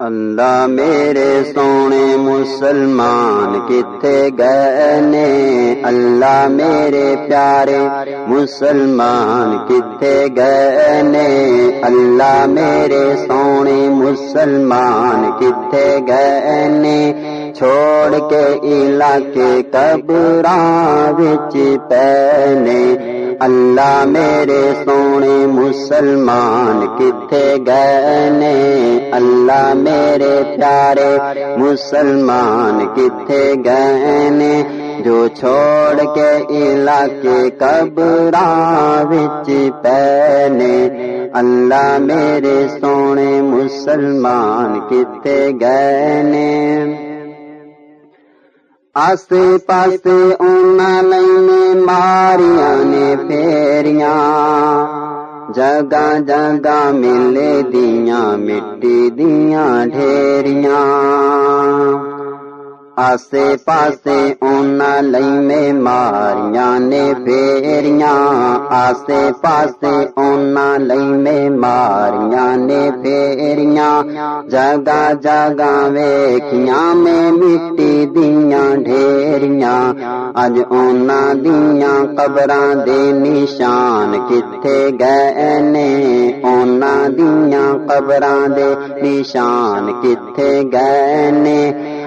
اللہ میرے سونے مسلمان کتے گئے نے؟ اللہ میرے پیارے مسلمان کتے گئے نے؟ اللہ میرے سونے مسلمان کتے گئے نے؟ چھوڑ کے علاقے قبراں وچ پینے اللہ میرے سونے مسلمان کتنے گئے نے اللہ میرے پیارے مسلمان کتنے گئے نے جو چھوڑ کے علاقے قبراں وچ پینے اللہ میرے سونے مسلمان کتنے گئے نے آسے پاسے اونا لائنے ماریاں نے پھیریاں جگہ جگہ ملے دیاں مٹی دیاں ڈھیریاں۔ آسے پاسے اونا لائنے ماریاں نے پھیریاں۔ آسے پاسے اونا لائنے ماریاں نے پھیریاں۔ جگہ جگہ ویکھیاں میں مٹی دیاں ڈھیریاں۔ اج اونا دیاں قبراں دے نشان کتھے گئے نے۔ اونا دیاں قبراں دے نشان کتھے گئے نے۔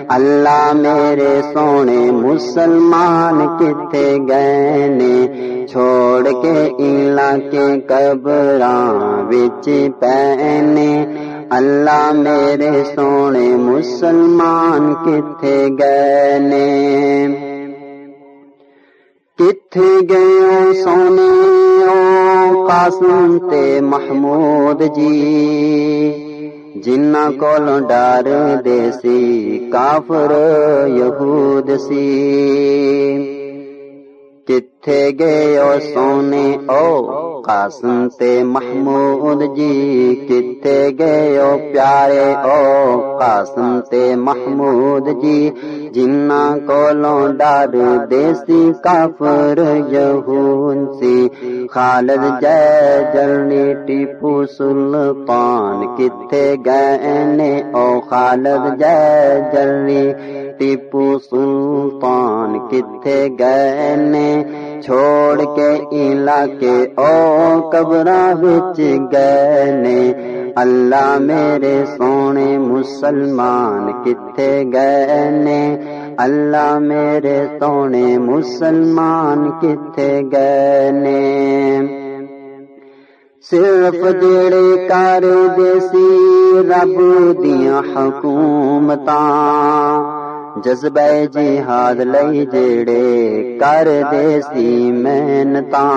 اللہ میرے سونے مسلمان کتنے گئے نے چھوڑ کے علاقے قبراں وچ اللہ میرے سونے مسلمان کتنے گئے نے کتھے گئے سونے او قاسم تے محمود جی جنہ کول ڈر دیسی کافر یہود سی کتھے گئے او سونے او قاسم تے محمود جی کتھے گئے او پیارے او قاسم تے محمود جی جنہ کولوں ڈر دے سی کافر یہود سی خالد جے جلنی ٹیپو سلطان کتھے گئے نے او خالد جے جلنی ٹیپو سلطان کتھے گئے نے چھوڑ کے علاقے او قبراں وچ گئے نے اللہ میرے سونے مسلمان کتھے گئے نے اللہ میرے سونے مسلمان کتھے گئے نے صرف جڑے کر دے سی رب دیاں حکومتاں جذبہ جہاد لئی جڑے کر دیسی محنتاں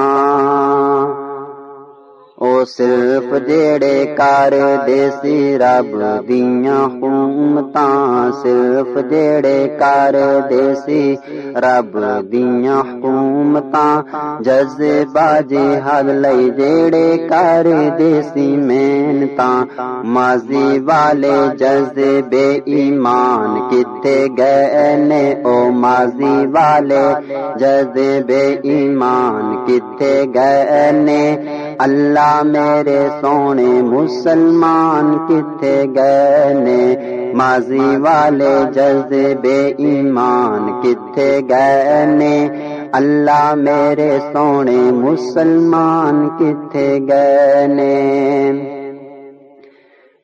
او صرف جڑے کر دے سی رب دیاں حکومتاں صرف جڑے کر دے سی رب دیاں حکومتاں جذبہ جہاد لئی جڑے کر دے سی محنتاں ماضی والے جذبے ایمان کتے گئے نے او ماضی والے جذبے ایمان کتے گئے نے اللہ میرے سونے مسلمان کتنے گئے نے؟ ماضی والے جذبے ایمان کتنے گئے نے؟ اللہ میرے سونے مسلمان کتنے گئے نے؟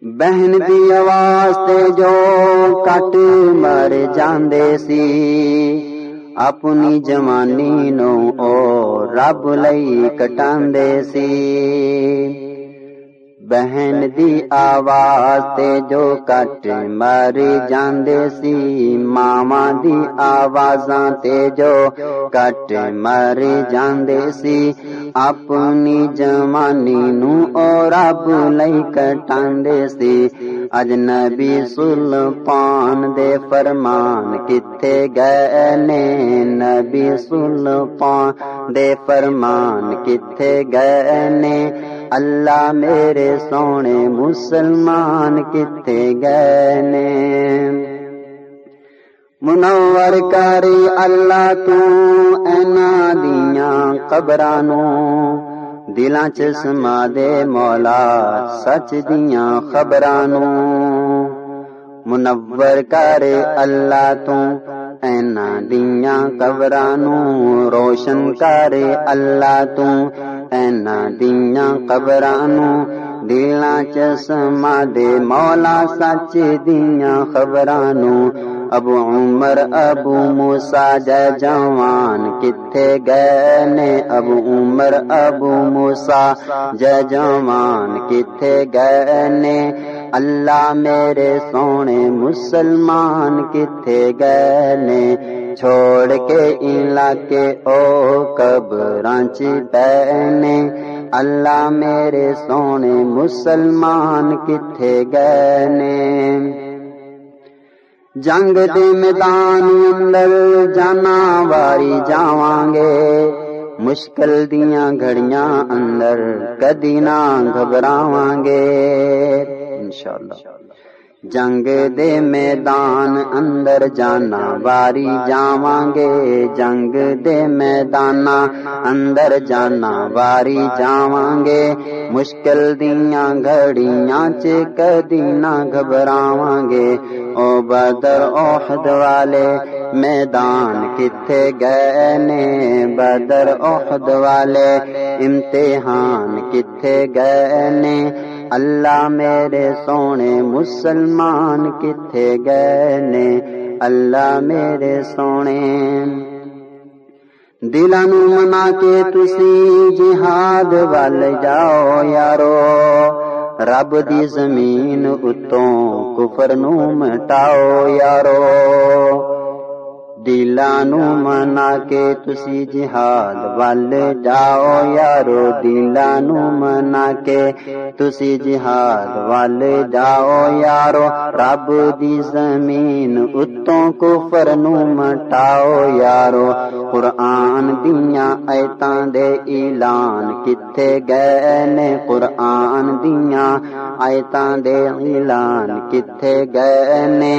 بہن دی آواز تے جو کٹ مر جاندے سی۔ اپنی جوانی نو او رب لئی کٹاندے سی بہن دی آواز تے جو کٹ مر جاندے سی ماما دی آوازاں تے جو کٹ مر جاندے سی اپنی جوانی نو او رب لئی کٹاندے سی اجنبی سلطان دے فرمان کتے گئے نے نبی سلطان دے فرمان کتے گئے نے اللہ میرے سونے مسلمان کتے گئے نے منور کری اللہ تو اینا دیاں قبرانو دلاں چ سما دے مولا، سچ دیاں خبرانو منور کرے اللہ تو اینا دیاں قبراں نو روشن کرے اللہ تو اینا دیاں قبراں نو دلاں چ سما دے مولا، سچ دیاں خبراں نو ابو عمر ابو موسا جے جوان کتھے گئے نے؟ ابو عمر ابو موسا جے جوان کتھے گئے نے؟ اللہ میرے سونے مسلمان کتھے گئے نے؟ چھوڑ کے علاقے او قبراں چ اللہ میرے سونے مسلمان کتھے گئے نے؟ جنگ دے میدان اندر جانا واری جاواں گے مشکل دیاں گھڑیاں اندر کدی نہ گھبراواں گے انشاءاللہ۔ جنگ دے میدان اندر جانا، واری جاواں گے جنگ دے میدان اندر جانا، واری جاواں گے مشکل دیاں گھڑیاں چ کدی نہ گھبراواں گے او بدر احد والے میدان کتھے گئے نے؟ بدر احد والے امتحان کتھے گئے نے؟ اللہ میرے سونے مسلمان کتھے گئے نے؟ اللہ میرے سونے دلوں منا کے تسی جہاد وال جاؤ یارو۔ رب دی زمین اتوں کفر نو مٹاؤ یارو۔ دلانو منا کے تسی جہاد وال جاؤ یارو دلانو منا کے تسی جہاد وال جاؤ یارو رب دی زمین اتوں کفر نو مٹاؤ یارو، قرآن دیاں ایتاں دے اعلان کتھے گئے نے؟ قرآن دیاں ایتاں دے اعلان کتھے گئے نے؟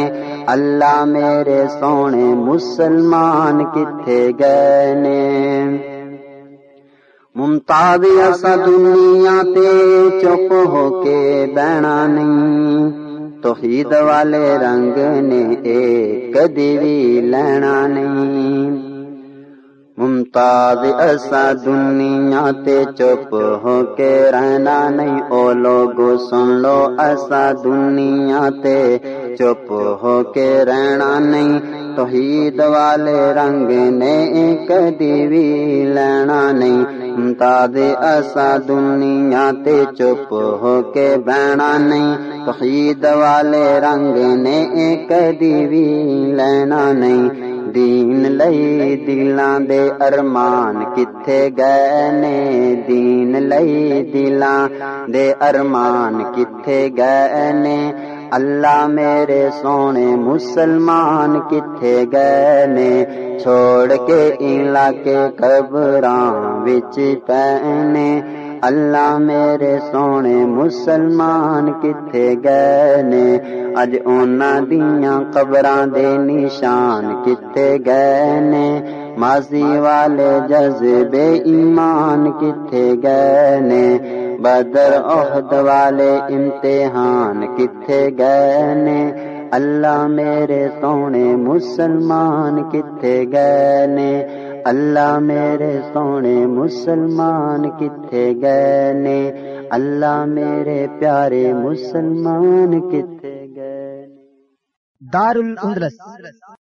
اللہ میرے سونے مسلمان کتھے گئے نے؟ ممتاز ایسا دنیا تے چپ ہو کے بہنا نہیں۔ توحید والے رنگ نے ایک دیوی لینا نہیں۔ ممتاز ایسا دنیا تے چپ ہو کے رہنا نہیں۔ او لوگ سن لو ایسا دنیا تے چپ ہو کے رہنا نہیں۔ توحید والے رنگ نے کدی بھی لینا نہیں۔ ممتاز ایسا دنیا تے چپ ہو کے بہنا نہیں۔ توحید والے رنگ نے کدی بھی لینا نہیں۔ دین لئی دلاں دے ارمان کتھے گئے نے؟ دین لئی دلاں دے ارمان کتھے گئے نے؟ اللہ میرے سونے مسلمان کتھے گئے نے چھوڑ کے علاقے قبراں وچ پینے اللہ میرے سونے مسلمان کتھے گئے نے اج اونا دیاں قبراں دے نشان کتھے گئے نے ماضی والے جذبے ایمان کتھے گئے نے بدر عہد والے امتحان کتھے گئے نے؟ اللہ میرے سونے مسلمان کتھے گئے نے؟ اللہ میرے سونے مسلمان کتھے گئے نے؟ اللہ میرے پیارے مسلمان کتھے گئے دار الاندلس